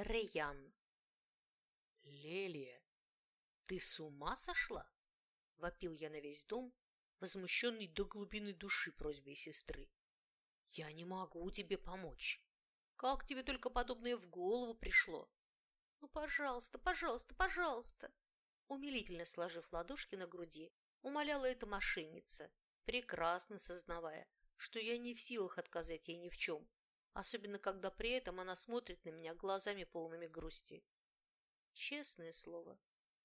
Рейян. «Лелия, ты с ума сошла?» – вопил я на весь дом, возмущенный до глубины души просьбой сестры. «Я не могу тебе помочь. Как тебе только подобное в голову пришло? Ну, пожалуйста, пожалуйста, пожалуйста!» Умилительно сложив ладошки на груди, умоляла эта мошенница, прекрасно сознавая, что я не в силах отказать ей ни в чем, особенно когда при этом она смотрит на меня глазами полными грусти. Честное слово,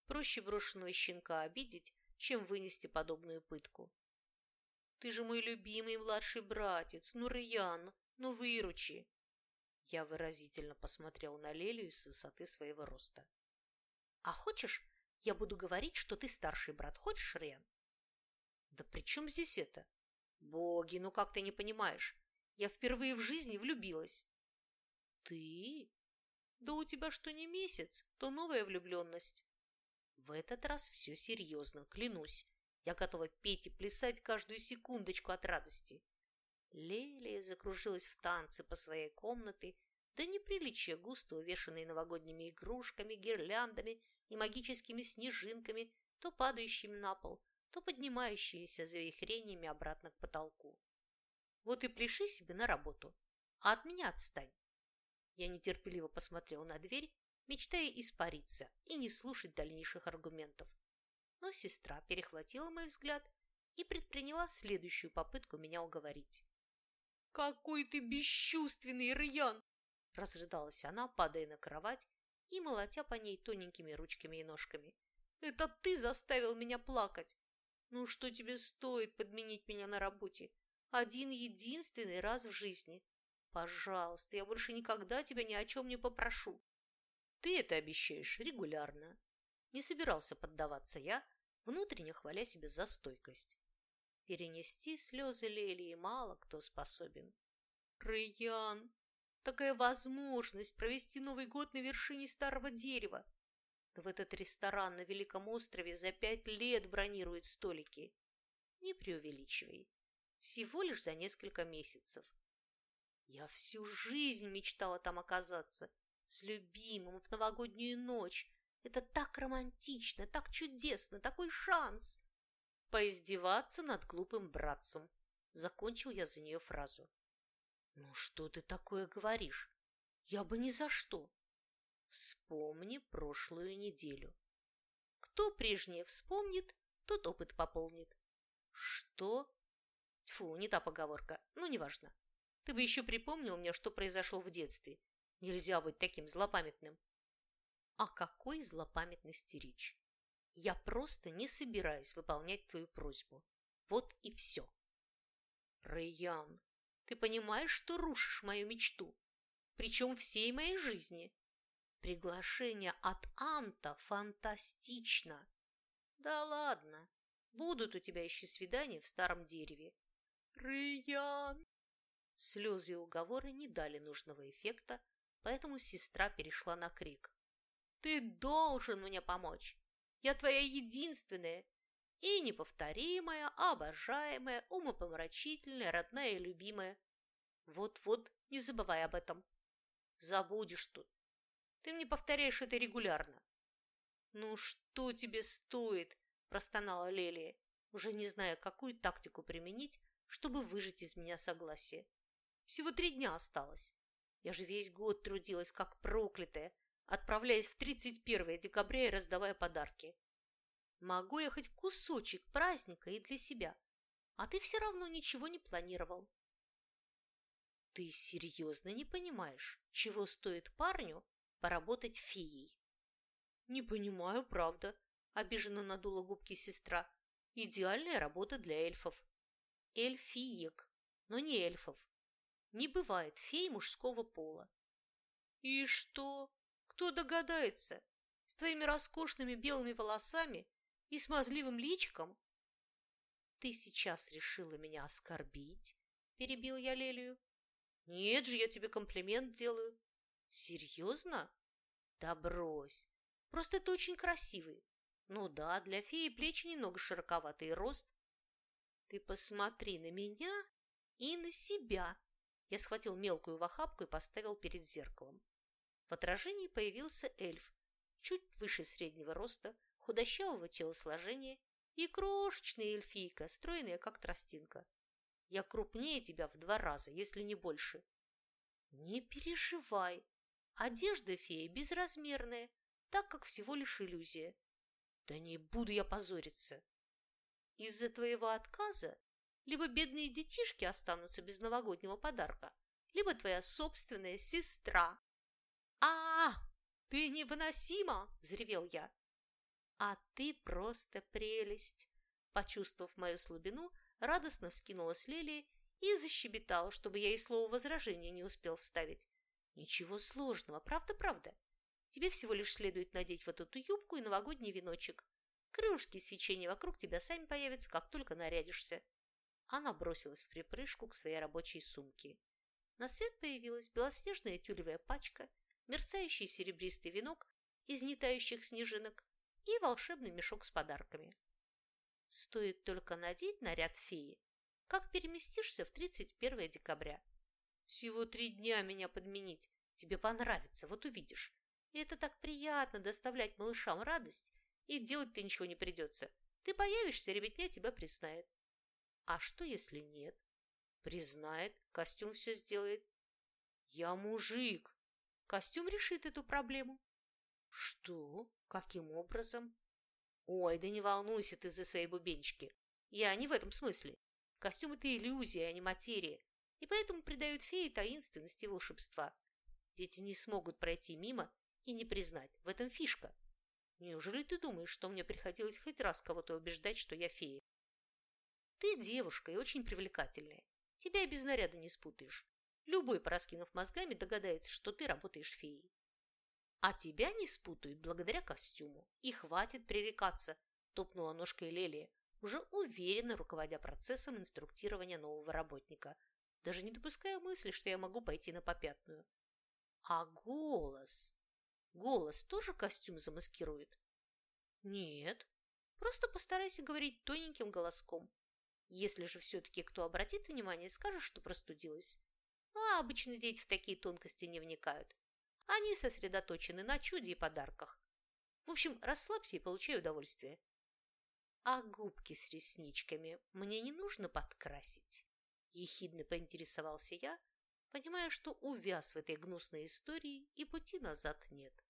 проще брошенного щенка обидеть, чем вынести подобную пытку. «Ты же мой любимый младший братец, ну, Рыян, ну, выручи!» Я выразительно посмотрел на Лелию с высоты своего роста. «А хочешь, я буду говорить, что ты старший брат? Хочешь, Рыян?» «Да при чем здесь это?» «Боги, ну как ты не понимаешь? Я впервые в жизни влюбилась. Ты? Да у тебя что не месяц, то новая влюбленность. В этот раз все серьезно, клянусь. Я готова петь и плясать каждую секундочку от радости. Лелия закружилась в танце по своей комнате, да неприличие густо увешанной новогодними игрушками, гирляндами и магическими снежинками, то падающими на пол, то поднимающимися завихрениями обратно к потолку. Вот и пляши себе на работу, а от меня отстань. Я нетерпеливо посмотрел на дверь, мечтая испариться и не слушать дальнейших аргументов. Но сестра перехватила мой взгляд и предприняла следующую попытку меня уговорить. «Какой ты бесчувственный, Рьян!» Разрыдалась она, падая на кровать и молотя по ней тоненькими ручками и ножками. «Это ты заставил меня плакать! Ну что тебе стоит подменить меня на работе? Один единственный раз в жизни. Пожалуйста, я больше никогда тебя ни о чем не попрошу. Ты это обещаешь регулярно. Не собирался поддаваться я, внутренне хваля себя за стойкость. Перенести слезы Лелии мало кто способен. Рыян, такая возможность провести Новый год на вершине старого дерева. В этот ресторан на Великом острове за пять лет бронируют столики. Не преувеличивай всего лишь за несколько месяцев. Я всю жизнь мечтала там оказаться, с любимым в новогоднюю ночь. Это так романтично, так чудесно, такой шанс. Поиздеваться над глупым братцем. Закончил я за нее фразу. Ну что ты такое говоришь? Я бы ни за что. Вспомни прошлую неделю. Кто прежнее вспомнит, тот опыт пополнит. Что? Фу, не та поговорка. Ну, неважно. Ты бы еще припомнил мне, что произошло в детстве. Нельзя быть таким злопамятным. О какой злопамятности речь? Я просто не собираюсь выполнять твою просьбу. Вот и все. Райан, ты понимаешь, что рушишь мою мечту? Причем всей моей жизни. Приглашение от Анта фантастично. Да ладно, будут у тебя еще свидания в старом дереве. Рыян!» Слезы и уговоры не дали нужного эффекта, поэтому сестра перешла на крик. «Ты должен мне помочь! Я твоя единственная и неповторимая, обожаемая, умопомрачительная, родная и любимая. Вот-вот, не забывай об этом. Забудешь тут. Ты мне повторяешь это регулярно. «Ну что тебе стоит?» – простонала Лелия, уже не зная, какую тактику применить, чтобы выжить из меня согласие. Всего три дня осталось. Я же весь год трудилась, как проклятая, отправляясь в 31 декабря и раздавая подарки. Могу я хоть кусочек праздника и для себя, а ты все равно ничего не планировал. Ты серьезно не понимаешь, чего стоит парню поработать феей? Не понимаю, правда, обиженно надула губки сестра. Идеальная работа для эльфов эльфиек, но не эльфов. Не бывает фей мужского пола. И что? Кто догадается? С твоими роскошными белыми волосами и смазливым личиком? Ты сейчас решила меня оскорбить? Перебил я Лелию. Нет же, я тебе комплимент делаю. Серьезно? Да брось. Просто ты очень красивый. Ну да, для феи плечи немного широковатый рост. Ты посмотри на меня и на себя. Я схватил мелкую в охапку и поставил перед зеркалом. В отражении появился эльф, чуть выше среднего роста, худощавого телосложения и крошечная эльфийка, стройная, как тростинка. Я крупнее тебя в два раза, если не больше. Не переживай. Одежда феи безразмерная, так как всего лишь иллюзия. Да не буду я позориться. Из-за твоего отказа либо бедные детишки останутся без новогоднего подарка, либо твоя собственная сестра. а, -а, -а ты невыносима!» – взревел я. «А ты просто прелесть!» Почувствовав мою слабину, радостно вскинулась Лелия и защебетала, чтобы я и слова возражения не успел вставить. «Ничего сложного, правда-правда. Тебе всего лишь следует надеть вот эту юбку и новогодний веночек. Крылышки и свечения вокруг тебя сами появятся, как только нарядишься». Она бросилась в припрыжку к своей рабочей сумке. На свет появилась белоснежная тюлевая пачка, мерцающий серебристый венок из нетающих снежинок и волшебный мешок с подарками. Стоит только надеть наряд феи, как переместишься в 31 декабря. Всего три дня меня подменить. Тебе понравится, вот увидишь. И это так приятно доставлять малышам радость, и делать-то ничего не придется. Ты появишься, ребятня тебя признает. А что, если нет? Признает, костюм все сделает. Я мужик. Костюм решит эту проблему. Что? Каким образом? Ой, да не волнуйся ты за свои бубенчики. Я не в этом смысле. Костюм – это иллюзия, а не материя. И поэтому придают феи таинственности и волшебства. Дети не смогут пройти мимо и не признать. В этом фишка. Неужели ты думаешь, что мне приходилось хоть раз кого-то убеждать, что я фея? Ты девушка и очень привлекательная. Тебя и без наряда не спутаешь. Любой, пораскинув мозгами, догадается, что ты работаешь феей. А тебя не спутают благодаря костюму. И хватит пререкаться, топнула ножкой Лелия, уже уверенно руководя процессом инструктирования нового работника, даже не допуская мысли, что я могу пойти на попятную. А голос? Голос тоже костюм замаскирует? Нет, просто постарайся говорить тоненьким голоском. Если же все-таки кто обратит внимание, скажешь, что простудилась. А обычно дети в такие тонкости не вникают. Они сосредоточены на чуде и подарках. В общем, расслабься и получай удовольствие. А губки с ресничками мне не нужно подкрасить? Ехидно поинтересовался я, понимая, что увяз в этой гнусной истории и пути назад нет.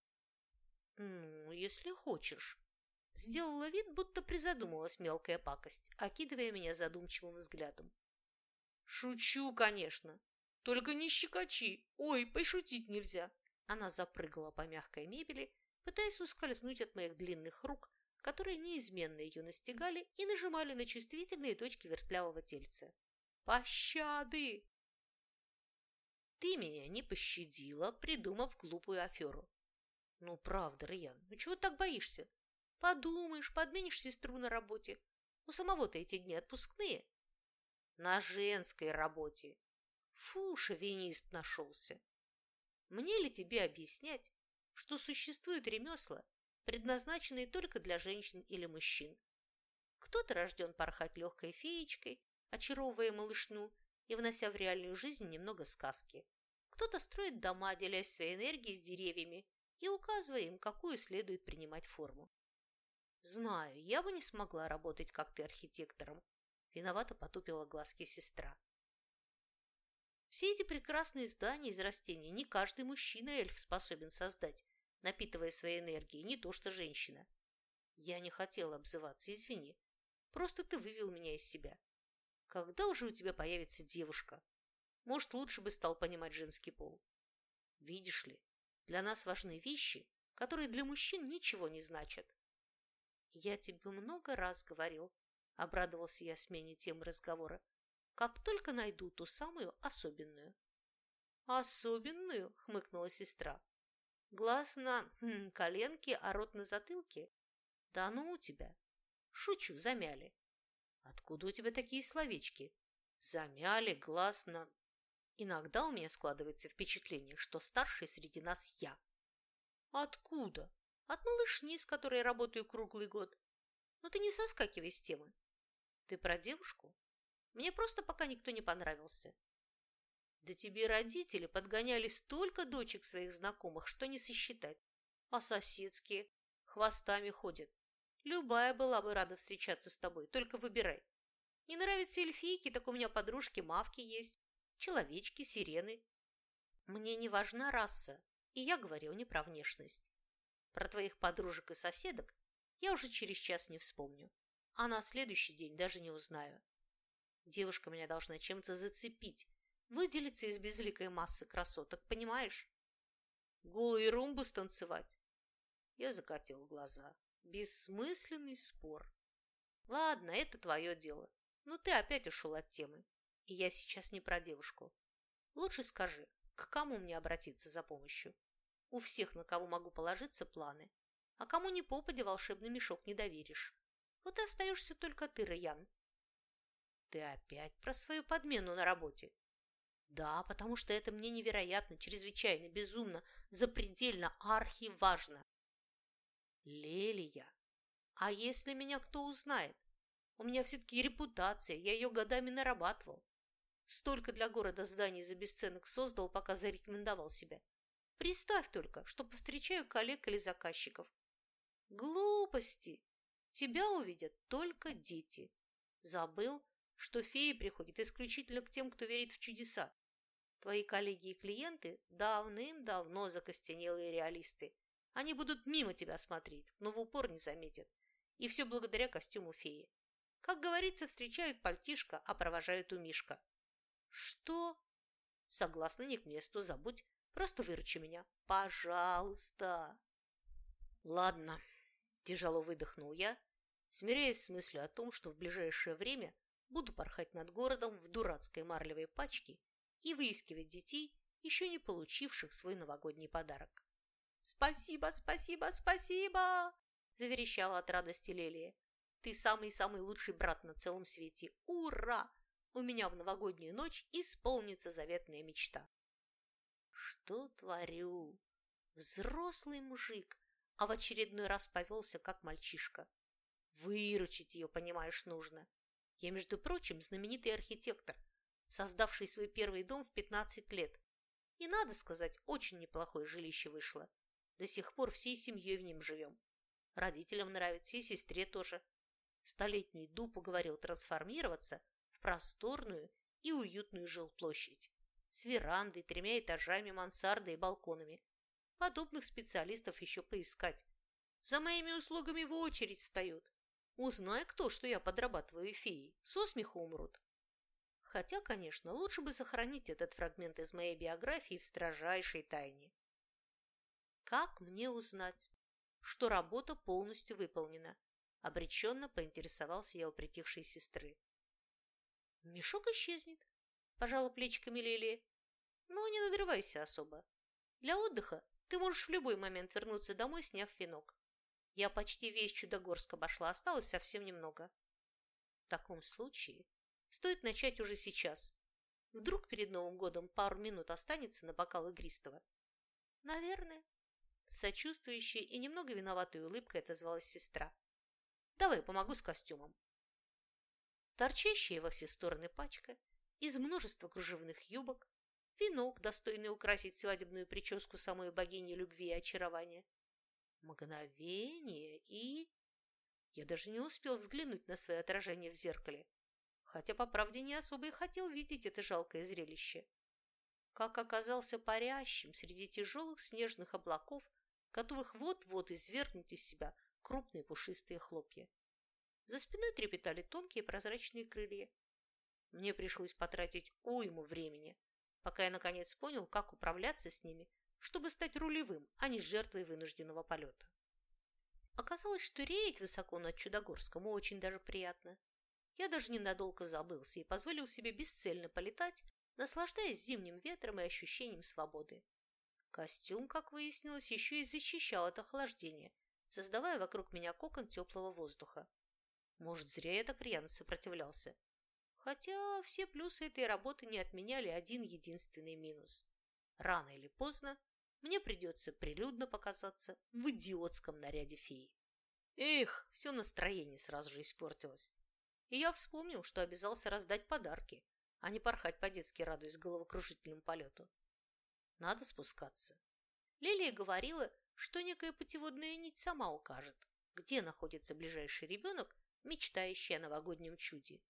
«Ну, если хочешь». Сделала вид, будто призадумалась мелкая пакость, окидывая меня задумчивым взглядом. «Шучу, конечно. Только не щекочи. Ой, пошутить нельзя. Она запрыгала по мягкой мебели, пытаясь ускользнуть от моих длинных рук, которые неизменно ее настигали и нажимали на чувствительные точки вертлявого тельца. «Пощады!» «Ты меня не пощадила, придумав глупую аферу». «Ну, правда, Раян, ну чего так боишься? Подумаешь, подменишь сестру на работе. У самого-то эти дни отпускные». «На женской работе». Фу, шовинист нашелся. Мне ли тебе объяснять, что существуют ремесла, предназначенные только для женщин или мужчин? Кто-то рожден порхать легкой феечкой, очаровывая малышну и внося в реальную жизнь немного сказки. Кто-то строит дома, делясь своей энергией с деревьями и указывая им, какую следует принимать форму. Знаю, я бы не смогла работать, как ты, архитектором. Виновато потупила глазки сестра. Все эти прекрасные здания из растений не каждый мужчина-эльф способен создать, напитывая своей энергией, не то что женщина. Я не хотела обзываться, извини. Просто ты вывел меня из себя. Когда уже у тебя появится девушка? Может, лучше бы стал понимать женский пол. Видишь ли, для нас важны вещи, которые для мужчин ничего не значат. Я тебе много раз говорил, обрадовался я смене темы разговора, как только найду ту самую особенную. «Особенную?» – хмыкнула сестра. «Глаз на хм, коленке, а рот на затылке? Да ну у тебя!» «Шучу, замяли». «Откуда у тебя такие словечки?» «Замяли, глаз на...» Иногда у меня складывается впечатление, что старший среди нас я. Откуда? От малышни, с которой я работаю круглый год. Но ты не соскакивай с темы. Ты про девушку? Мне просто пока никто не понравился. Да тебе родители подгоняли столько дочек своих знакомых, что не сосчитать. А соседские хвостами ходят. Любая была бы рада встречаться с тобой, только выбирай. Не нравятся эльфийки, так у меня подружки-мавки есть, человечки, сирены. Мне не важна раса, и я говорю не про внешность. Про твоих подружек и соседок я уже через час не вспомню, а на следующий день даже не узнаю. Девушка меня должна чем-то зацепить, выделиться из безликой массы красоток, понимаешь? Голый румбу станцевать. Я закатил глаза. Бессмысленный спор. Ладно, это твое дело. Но ты опять ушел от темы. И я сейчас не про девушку. Лучше скажи, к кому мне обратиться за помощью? У всех, на кого могу положиться, планы. А кому ни попади волшебный мешок не доверишь. Вот и остаешься только ты, Раян. Ты опять про свою подмену на работе? Да, потому что это мне невероятно, чрезвычайно, безумно, запредельно, архиважно. Лелия, а если меня кто узнает? У меня все-таки репутация, я ее годами нарабатывал. Столько для города зданий за бесценок создал, пока зарекомендовал себя. Представь только, что повстречаю коллег или заказчиков. Глупости! Тебя увидят только дети. Забыл, что феи приходят исключительно к тем, кто верит в чудеса. Твои коллеги и клиенты давным-давно закостенелые реалисты. Они будут мимо тебя смотреть, но в упор не заметят. И все благодаря костюму феи. Как говорится, встречают пальтишка, а провожают у Мишка. Что? Согласно не к месту, забудь. Просто выручи меня. Пожалуйста. Ладно, тяжело выдохнул я, смиряясь с мыслью о том, что в ближайшее время буду порхать над городом в дурацкой марлевой пачке и выискивать детей, еще не получивших свой новогодний подарок. «Спасибо, спасибо, спасибо!» – заверещала от радости Лелия. «Ты самый-самый лучший брат на целом свете! Ура! У меня в новогоднюю ночь исполнится заветная мечта!» «Что творю? Взрослый мужик, а в очередной раз повелся, как мальчишка. Выручить ее, понимаешь, нужно. Я, между прочим, знаменитый архитектор, создавший свой первый дом в 15 лет. И, надо сказать, очень неплохое жилище вышло. До сих пор всей семьей в нем живем. Родителям нравится, и сестре тоже. Столетний дуб уговорил трансформироваться просторную и уютную жилплощадь с верандой, тремя этажами, мансардой и балконами. Подобных специалистов еще поискать. За моими услугами в очередь встают. Узнай кто, что я подрабатываю феей, со смеху умрут. Хотя, конечно, лучше бы сохранить этот фрагмент из моей биографии в строжайшей тайне. Как мне узнать, что работа полностью выполнена? Обреченно поинтересовался я у притихшей сестры. Мешок исчезнет, пожала плечиками Лилия. Но не надрывайся особо. Для отдыха ты можешь в любой момент вернуться домой, сняв венок. Я почти весь Чудогорск обошла, осталось совсем немного. В таком случае стоит начать уже сейчас. Вдруг перед Новым годом пару минут останется на бокал игристого? Наверное. С сочувствующей и немного виноватой улыбкой отозвалась сестра. Давай помогу с костюмом. Торчащая во все стороны пачка из множества кружевных юбок, венок, достойный украсить свадебную прическу самой богини любви и очарования. Мгновение и... Я даже не успел взглянуть на свое отражение в зеркале, хотя, по правде, не особо и хотел видеть это жалкое зрелище. Как оказался парящим среди тяжелых снежных облаков, готовых вот-вот извергнуть из себя крупные пушистые хлопья. За спиной трепетали тонкие прозрачные крылья. Мне пришлось потратить уйму времени, пока я наконец понял, как управляться с ними, чтобы стать рулевым, а не жертвой вынужденного полета. Оказалось, что реять высоко над Чудогорском очень даже приятно. Я даже ненадолго забылся и позволил себе бесцельно полетать, наслаждаясь зимним ветром и ощущением свободы. Костюм, как выяснилось, еще и защищал от охлаждения, создавая вокруг меня кокон теплого воздуха. Может, зря я так рьяно сопротивлялся. Хотя все плюсы этой работы не отменяли один единственный минус. Рано или поздно мне придется прилюдно показаться в идиотском наряде феи. Эх, все настроение сразу же испортилось. И я вспомнил, что обязался раздать подарки, а не порхать по-детски, радуясь головокружительному полету. Надо спускаться. Лилия говорила, что некая путеводная нить сама укажет, где находится ближайший ребенок, мечтающий о новогоднем чуде.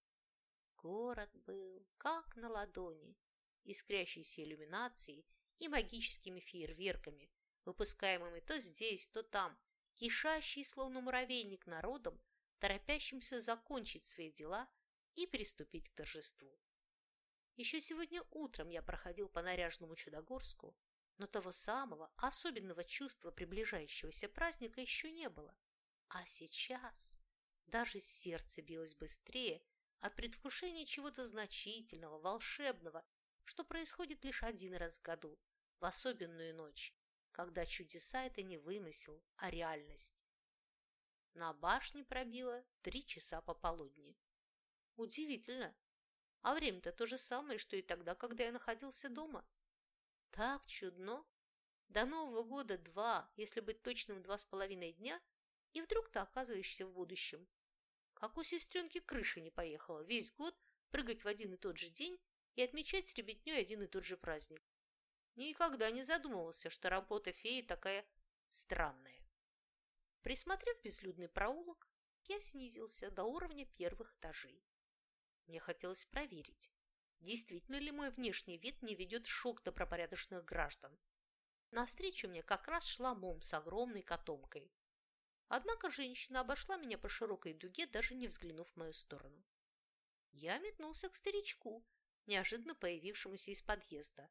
Город был как на ладони, искрящийся иллюминацией и магическими фейерверками, выпускаемыми то здесь, то там, кишащий, словно муравейник, народом, торопящимся закончить свои дела и приступить к торжеству. Еще сегодня утром я проходил по наряженному Чудогорску, но того самого особенного чувства приближающегося праздника еще не было. А сейчас даже сердце билось быстрее от предвкушения чего-то значительного, волшебного, что происходит лишь один раз в году, в особенную ночь, когда чудеса это не вымысел, а реальность. На башне пробило три часа пополудни. Удивительно. А время-то то же самое, что и тогда, когда я находился дома. Так чудно. До Нового года два, если быть точным, два с половиной дня, и вдруг ты оказываешься в будущем. Как у сестренки крыша не поехала весь год прыгать в один и тот же день и отмечать с ребятней один и тот же праздник. Никогда не задумывался, что работа феи такая странная. Присмотрев безлюдный проулок, я снизился до уровня первых этажей. Мне хотелось проверить, действительно ли мой внешний вид не ведет шок добропорядочных граждан. Навстречу мне как раз шла мом с огромной котомкой. Однако женщина обошла меня по широкой дуге, даже не взглянув в мою сторону. Я метнулся к старичку, неожиданно появившемуся из подъезда.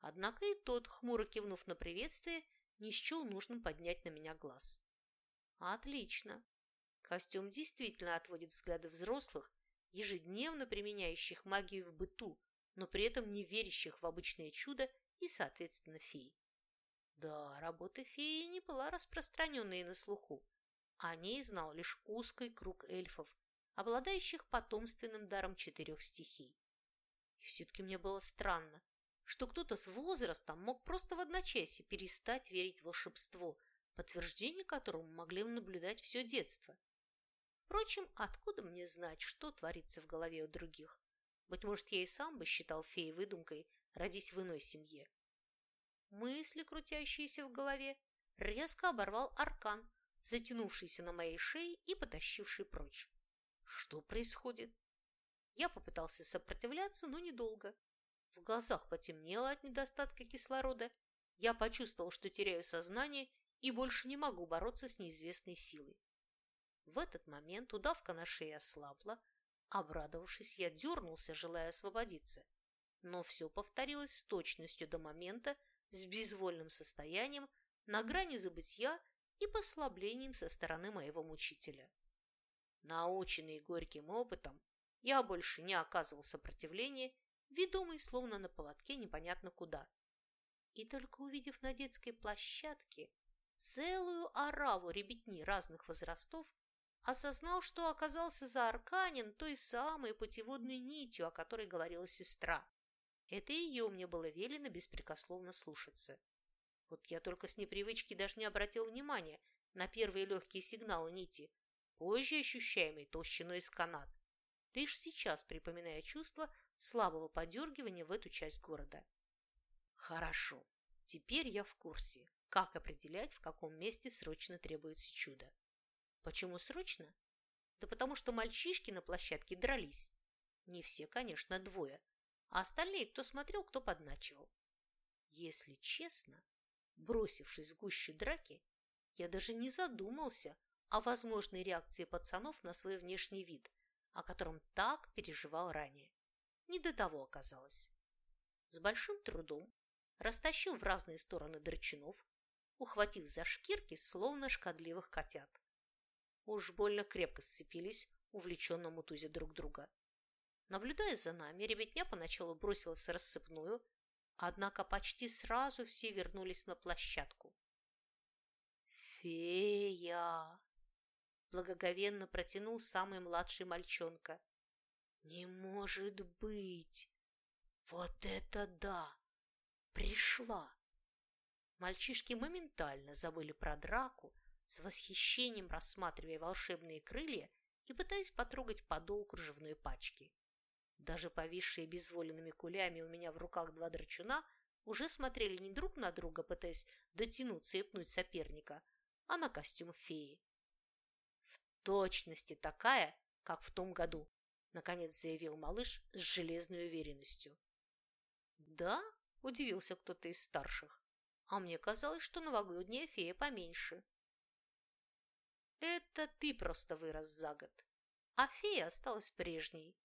Однако и тот, хмуро кивнув на приветствие, не счел нужным поднять на меня глаз. Отлично. Костюм действительно отводит взгляды взрослых, ежедневно применяющих магию в быту, но при этом не верящих в обычное чудо и, соответственно, феи. Да, работа феи не была распространенной на слуху. О ней знал лишь узкий круг эльфов, обладающих потомственным даром четырех стихий. И все-таки мне было странно, что кто-то с возрастом мог просто в одночасье перестать верить в волшебство – подтверждение которому могли наблюдать все детство. Впрочем, откуда мне знать, что творится в голове у других? Быть может, я и сам бы считал феей выдумкой, родись в иной семье. Мысли, крутящиеся в голове, резко оборвал аркан, затянувшийся на моей шее и потащивший прочь. Что происходит? Я попытался сопротивляться, но недолго. В глазах потемнело от недостатка кислорода. Я почувствовал, что теряю сознание и больше не могу бороться с неизвестной силой. В этот момент удавка на шее ослабла. Обрадовавшись, я дернулся, желая освободиться. Но все повторилось с точностью до момента, с безвольным состоянием, на грани забытья и послаблением со стороны моего мучителя. Наученный горьким опытом, я больше не оказывал сопротивления, ведомый словно на поводке непонятно куда. И только увидев на детской площадке целую ораву ребятни разных возрастов, осознал, что оказался заарканен той самой путеводной нитью, о которой говорила сестра. Это ее мне было велено беспрекословно слушаться. Вот я только с непривычки даже не обратил внимания на первые легкие сигналы нити, позже ощущаемые толщиной из канат. Лишь сейчас припоминая чувство слабого подергивания в эту часть города. Хорошо, теперь я в курсе. Как определять, в каком месте срочно требуется чудо? Почему срочно? Да потому что мальчишки на площадке дрались. Не все, конечно, двое. А остальные, кто смотрел, кто подначивал. Если честно, бросившись в гущу драки, я даже не задумался о возможной реакции пацанов на свой внешний вид, о котором так переживал ранее. Не до того оказалось. С большим трудом, растащил в разные стороны драчунов, ухватив за шкирки, словно шкодливых котят. Уж больно крепко сцепились, увлеченно мутузя друг друга. Наблюдая за нами, ребятня поначалу бросилась в рассыпную, однако почти сразу все вернулись на площадку. «Фея!» – благоговенно протянул самый младший мальчонка. «Не может быть! Вот это да! Пришла!» Мальчишки моментально забыли про драку, с восхищением рассматривая волшебные крылья и пытаясь потрогать подол кружевной пачки. Даже повисшие безволенными кулями у меня в руках два драчуна уже смотрели не друг на друга, пытаясь дотянуться и пнуть соперника, а на костюм феи. В точности такая, как в том году, наконец заявил малыш с железной уверенностью. Да, удивился кто-то из старших, а мне казалось, что новогодняя фея поменьше. Это ты просто вырос за год, а фея осталась прежней.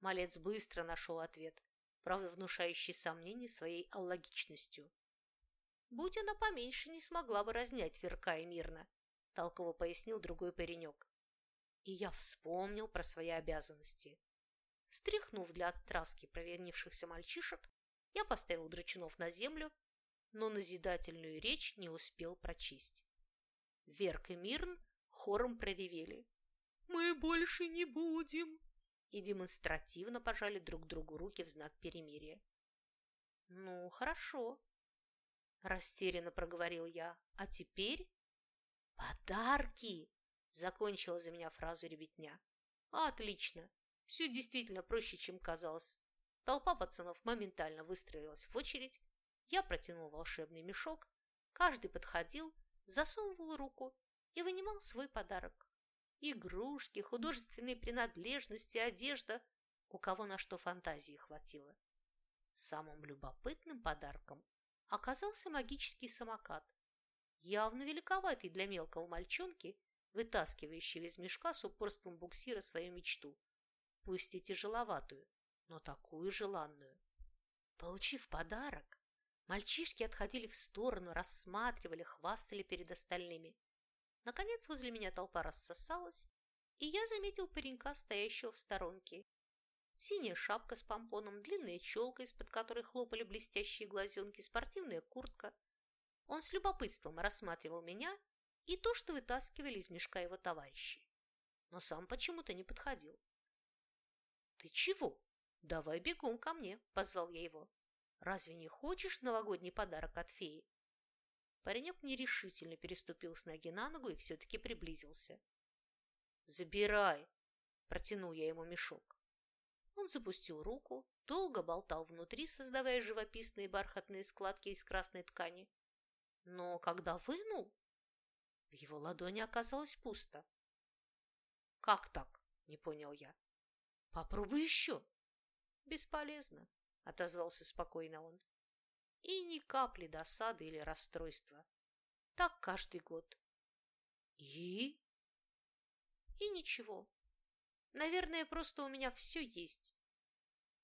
Малец быстро нашел ответ, правда внушающий сомнения своей аллогичностью. Будь она поменьше, не смогла бы разнять Верка и мирно, толково пояснил другой паренек. И я вспомнил про свои обязанности. Встряхнув для отстраски провинившихся мальчишек, я поставил драчунов на землю, но назидательную речь не успел прочесть. Верк и Мирн хором проревели. «Мы больше не будем!» И демонстративно пожали друг другу руки в знак перемирия. «Ну, хорошо», – растерянно проговорил я. «А теперь?» «Подарки!» – закончила за меня фразу ребятня. «Отлично! Все действительно проще, чем казалось. Толпа пацанов моментально выстроилась в очередь. Я протянул волшебный мешок. Каждый подходил, засовывал руку и вынимал свой подарок. Игрушки, художественные принадлежности, одежда. У кого на что фантазии хватило. Самым любопытным подарком оказался магический самокат. Явно великоватый для мелкого мальчонки, вытаскивающего из мешка с упорством буксира свою мечту. Пусть и тяжеловатую, но такую желанную. Получив подарок, мальчишки отходили в сторону, рассматривали, хвастали перед остальными. Наконец возле меня толпа рассосалась, и я заметил паренька, стоящего в сторонке. Синяя шапка с помпоном, длинная челка, из-под которой хлопали блестящие глазенки, спортивная куртка. Он с любопытством рассматривал меня и то, что вытаскивали из мешка его товарищи. Но сам почему-то не подходил. «Ты чего? Давай бегом ко мне», – позвал я его. «Разве не хочешь новогодний подарок от феи?» Паренек нерешительно переступил с ноги на ногу и все-таки приблизился. «Забирай!» – протянул я ему мешок. Он запустил руку, долго болтал внутри, создавая живописные бархатные складки из красной ткани. Но когда вынул, в его ладони оказалось пусто. «Как так?» – не понял я. «Попробуй еще!» «Бесполезно», – отозвался спокойно он. И ни капли досады или расстройства. Так каждый год. И? И ничего. Наверное, просто у меня все есть.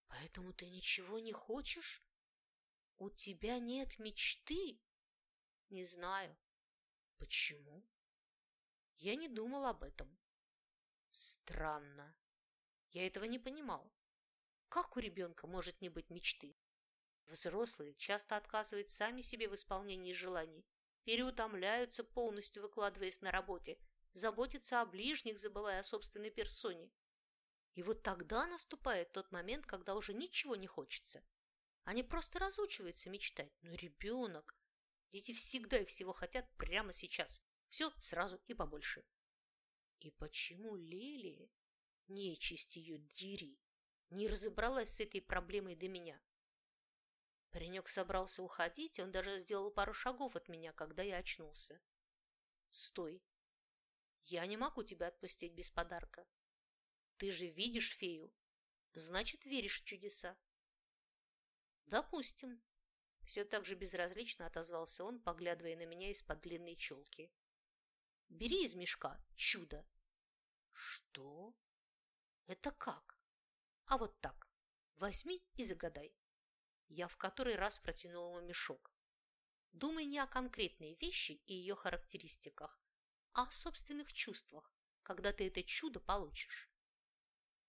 Поэтому ты ничего не хочешь? У тебя нет мечты? Не знаю. Почему? Я не думал об этом. Странно. Я этого не понимал. Как у ребенка может не быть мечты? Взрослые часто отказывают сами себе в исполнении желаний, переутомляются, полностью выкладываясь на работе, заботятся о ближних, забывая о собственной персоне. И вот тогда наступает тот момент, когда уже ничего не хочется. Они просто разучиваются мечтать. Но ребенок... Дети всегда и всего хотят прямо сейчас. Все сразу и побольше. И почему Лилия, нечисть ее дери, не разобралась с этой проблемой до меня? Паренек собрался уходить, и он даже сделал пару шагов от меня, когда я очнулся. «Стой! Я не могу тебя отпустить без подарка. Ты же видишь фею, значит, веришь в чудеса». «Допустим», — все так же безразлично отозвался он, поглядывая на меня из-под длинной челки. «Бери из мешка чудо». «Что? Это как?» «А вот так. Возьми и загадай». Я в который раз протянул ему мешок. Думай не о конкретной вещи и ее характеристиках, а о собственных чувствах, когда ты это чудо получишь.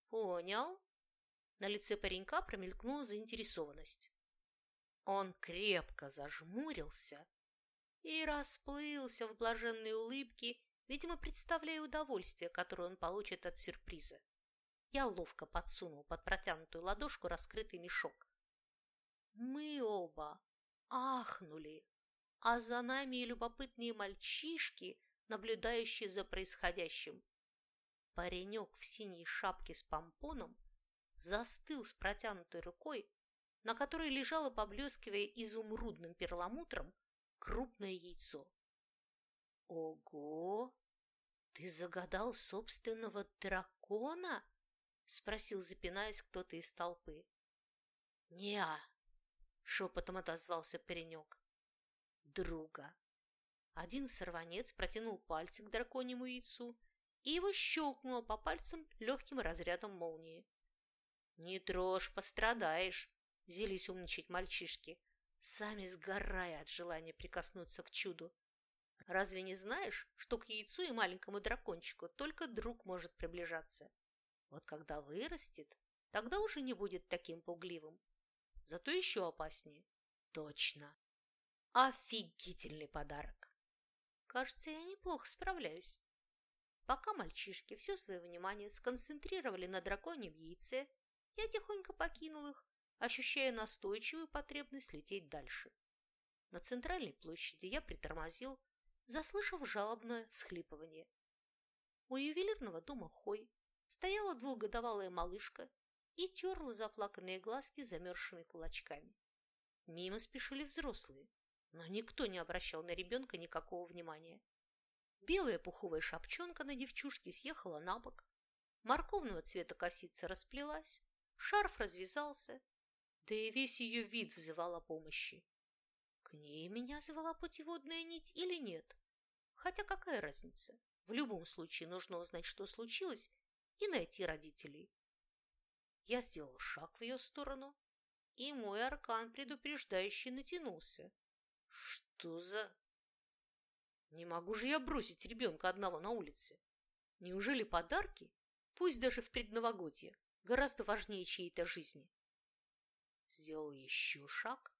Понял? На лице паренька промелькнула заинтересованность. Он крепко зажмурился и расплылся в блаженной улыбке, видимо, представляя удовольствие, которое он получит от сюрприза. Я ловко подсунул под протянутую ладошку раскрытый мешок. Мы оба ахнули, а за нами и любопытные мальчишки, наблюдающие за происходящим. Паренек в синей шапке с помпоном застыл с протянутой рукой, на которой лежало, поблескивая изумрудным перламутром, крупное яйцо. «Ого! Ты загадал собственного дракона?» — спросил, запинаясь кто-то из толпы. «Не-а!» — шепотом отозвался паренек. «Друга!» Один сорванец протянул пальцы к драконьему яйцу и его щелкнуло по пальцам легким разрядом молнии. «Не трожь, пострадаешь!» — взялись умничать мальчишки, сами сгорая от желания прикоснуться к чуду. «Разве не знаешь, что к яйцу и маленькому дракончику только друг может приближаться? Вот когда вырастет, тогда уже не будет таким пугливым. Зато еще опаснее. Точно. Офигительный подарок. Кажется, я неплохо справляюсь. Пока мальчишки все свое внимание сконцентрировали на драконьем яйце, я тихонько покинул их, ощущая настойчивую потребность лететь дальше. На центральной площади я притормозил, заслышав жалобное всхлипывание. У ювелирного дома Хой стояла двухгодовалая малышка и терла заплаканные глазки замерзшими кулачками. Мимо спешили взрослые, но никто не обращал на ребенка никакого внимания. Белая пуховая шапчонка на девчушке съехала на бок. Морковного цвета косица расплелась, шарф развязался, да и весь ее вид взывал о помощи. К ней меня звала путеводная нить или нет? Хотя какая разница? В любом случае нужно узнать, что случилось, и найти родителей. Я сделал шаг в ее сторону, и мой аркан предупреждающий натянулся. Что за... Не могу же я бросить ребенка одного на улице. Неужели подарки, пусть даже в предновогодье, гораздо важнее чьей-то жизни? Сделал еще шаг,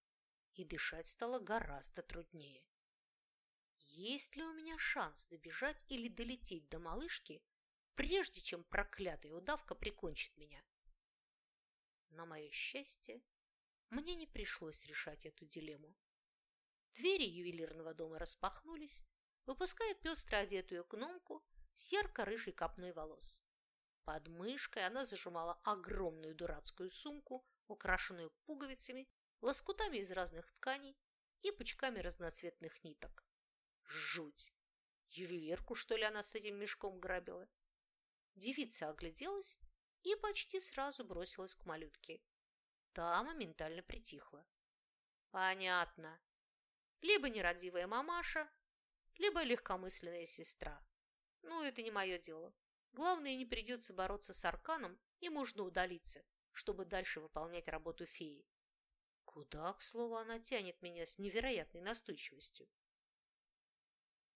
и дышать стало гораздо труднее. Есть ли у меня шанс добежать или долететь до малышки, прежде чем проклятая удавка прикончит меня? На мое счастье, мне не пришлось решать эту дилемму. Двери ювелирного дома распахнулись, выпуская пестро одетую гномку с ярко-рыжей копной волос. Под мышкой она зажимала огромную дурацкую сумку, украшенную пуговицами, лоскутами из разных тканей и пучками разноцветных ниток. Жуть! Ювелирку, что ли, она с этим мешком грабила? Девица огляделась и почти сразу бросилась к малютке. Та моментально притихла. Понятно. Либо нерадивая мамаша, либо легкомысленная сестра. Ну, это не мое дело. Главное, не придется бороться с арканом, и можно удалиться, чтобы дальше выполнять работу феи. Куда, к слову, она тянет меня с невероятной настойчивостью?